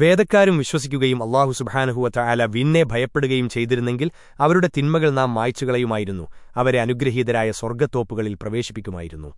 വേദക്കാരും വിശ്വസിക്കുകയും അള്ളാഹു സുബാനഹുവത്ത ആല വിന്നെ ഭയപ്പെടുകയും ചെയ്തിരുന്നെങ്കിൽ അവരുടെ തിന്മകൾ നാം മായ്ച്ചുകളയുമായിരുന്നു. അവരെ അനുഗ്രഹീതരായ സ്വർഗത്തോപ്പുകളിൽ പ്രവേശിപ്പിക്കുമായിരുന്നു.